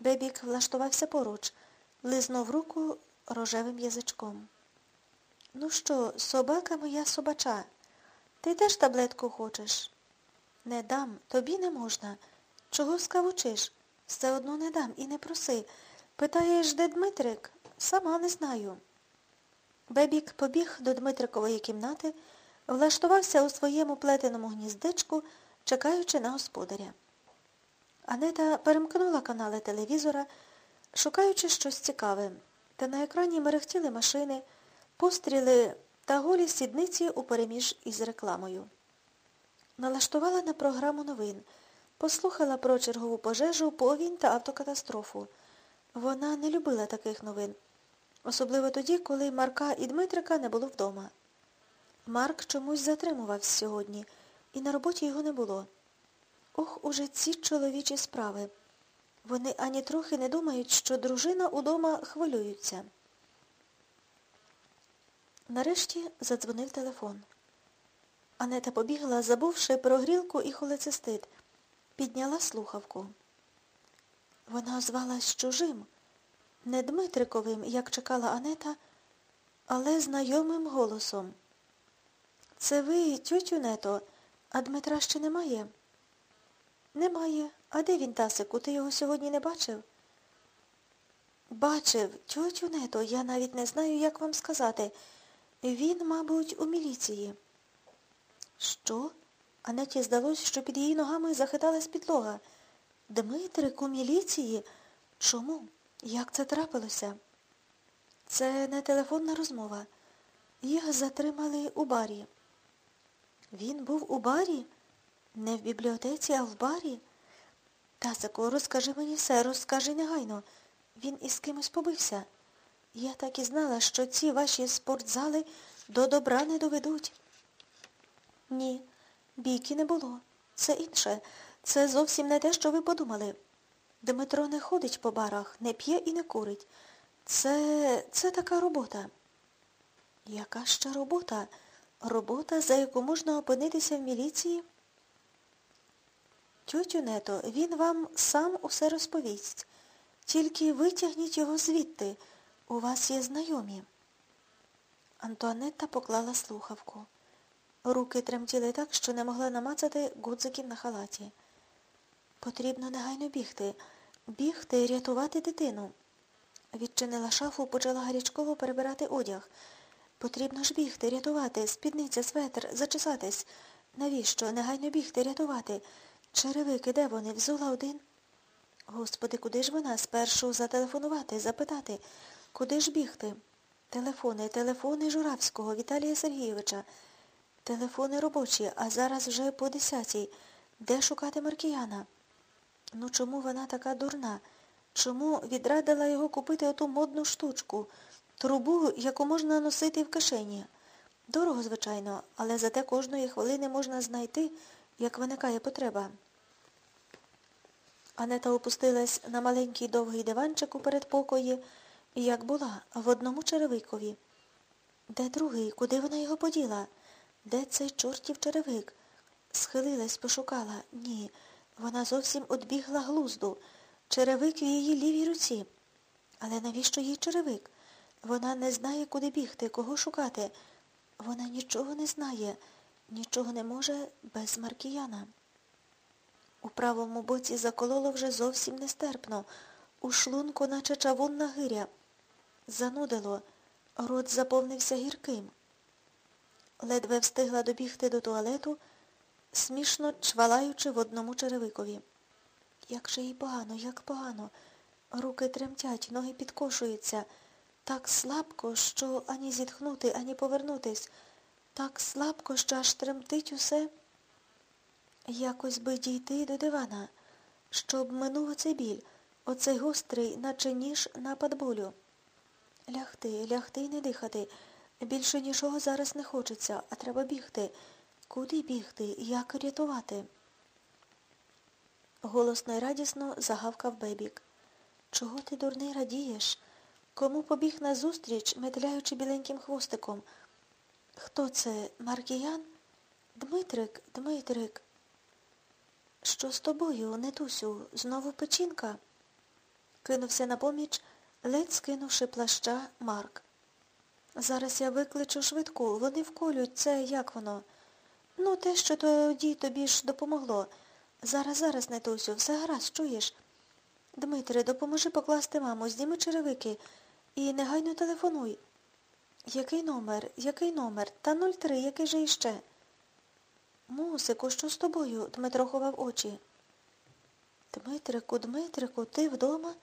Бебік влаштувався поруч, лизнув руку рожевим язичком. Ну що, собака моя собача, ти теж таблетку хочеш? Не дам, тобі не можна. Чого скавучиш? Все одно не дам і не проси. Питаєш, де Дмитрик? Сама не знаю. Бебік побіг до Дмитрикової кімнати, влаштувався у своєму плетеному гніздечку, чекаючи на господаря. Анета перемкнула канали телевізора, шукаючи щось цікаве, та на екрані мерехтіли машини, постріли та голі сідниці упереміж із рекламою. Налаштувала на програму новин, послухала про чергову пожежу, повінь та автокатастрофу. Вона не любила таких новин, особливо тоді, коли Марка і Дмитрика не було вдома. Марк чомусь затримувався сьогодні, і на роботі його не було. Ох, уже ці чоловічі справи. Вони ані трохи не думають, що дружина удома хвилюється. Нарешті задзвонив телефон. Анета побігла, забувши про грілку і холецистит. Підняла слухавку. Вона озвалась чужим, не Дмитриковим, як чекала Анета, але знайомим голосом. Це ви, тьотю Нето, а Дмитра ще немає? Немає. А де він, Тасику? Ти його сьогодні не бачив? Бачив, тьотю Нето, я навіть не знаю, як вам сказати. Він, мабуть, у міліції. Що? Анеті здалось, що під її ногами захиталась підлога. Дмитрик у міліції? Чому? Як це трапилося? Це не телефонна розмова. Їх затримали у барі. Він був у барі? Не в бібліотеці, а в барі? Тасику, розкажи мені все, розкажи негайно. Він із кимось побився. Я так і знала, що ці ваші спортзали до добра не доведуть. Ні, бійки не було. Це інше. Це зовсім не те, що ви подумали. Дмитро не ходить по барах, не п'є і не курить. Це це така робота. Яка ще робота? Робота, за яку можна опинитися в міліції? Тьотю Нето, він вам сам усе розповість. Тільки витягніть його звідти. У вас є знайомі. Антуанетта поклала слухавку. Руки тремтіли так, що не могла намацати гудзиків на халаті. Потрібно негайно бігти. Бігти, рятувати дитину. Відчинила шафу, почала гарячково перебирати одяг. Потрібно ж бігти, рятувати, спідниця, светр, зачесатись. Навіщо? Негайно бігти, рятувати. Черевики, де вони? Взула один. Господи, куди ж вона? Спершу зателефонувати, запитати. Куди ж бігти? Телефони, телефони Журавського, Віталія Сергійовича. Телефони робочі, а зараз вже по десятій. Де шукати Маркіяна? Ну чому вона така дурна? Чому відрадила його купити оту модну штучку, трубу, яку можна носити в кишені? Дорого, звичайно, але зате кожної хвилини можна знайти, як виникає потреба. Анета опустилась на маленький довгий диванчик у передпокої, як була, в одному черевикові. Де другий? Куди вона його поділа? Де цей чортів черевик? Схилилась, пошукала. Ні, вона зовсім одбігла глузду. Черевик в її лівій руці. Але навіщо їй черевик? Вона не знає, куди бігти, кого шукати. Вона нічого не знає, нічого не може без Маркіяна. У правому боці закололо вже зовсім нестерпно. У шлунку, наче чавунна гиря. Занудило, рот заповнився гірким. Ледве встигла добігти до туалету, смішно чвалаючи в одному черевикові. Як же їй погано, як погано. Руки тремтять, ноги підкошуються. Так слабко, що ані зітхнути, ані повернутись. Так слабко, що аж тремтить усе. Якось би дійти до дивана, щоб минув оцей біль, оцей гострий, наче ніж напад болю. Лягти, лягти і не дихати. Більше нічого зараз не хочеться, а треба бігти. Куди бігти? Як рятувати? Голосно й радісно загавкав Бебік. Чого ти, дурний, радієш? Кому побіг назустріч, метляючи біленьким хвостиком? Хто це? Маркіян? Дмитрик, Дмитрик. Що з тобою, Нетусю, знову печінка? кинувся на поміч, ледь скинувши плаща Марк. Зараз я викличу швидку, вони вколють це, як воно. Ну, те, що тоді тобі ж допомогло. Зараз, зараз, Нетусю, все гаразд, чуєш? Дмитре, допоможи покласти маму, зніми черевики і негайно телефонуй. Який номер? Який номер? Та 03, який же іще? Мусику, що з тобою? Дмитро ховав очі. Дмитрику, Дмитрику, ти вдома?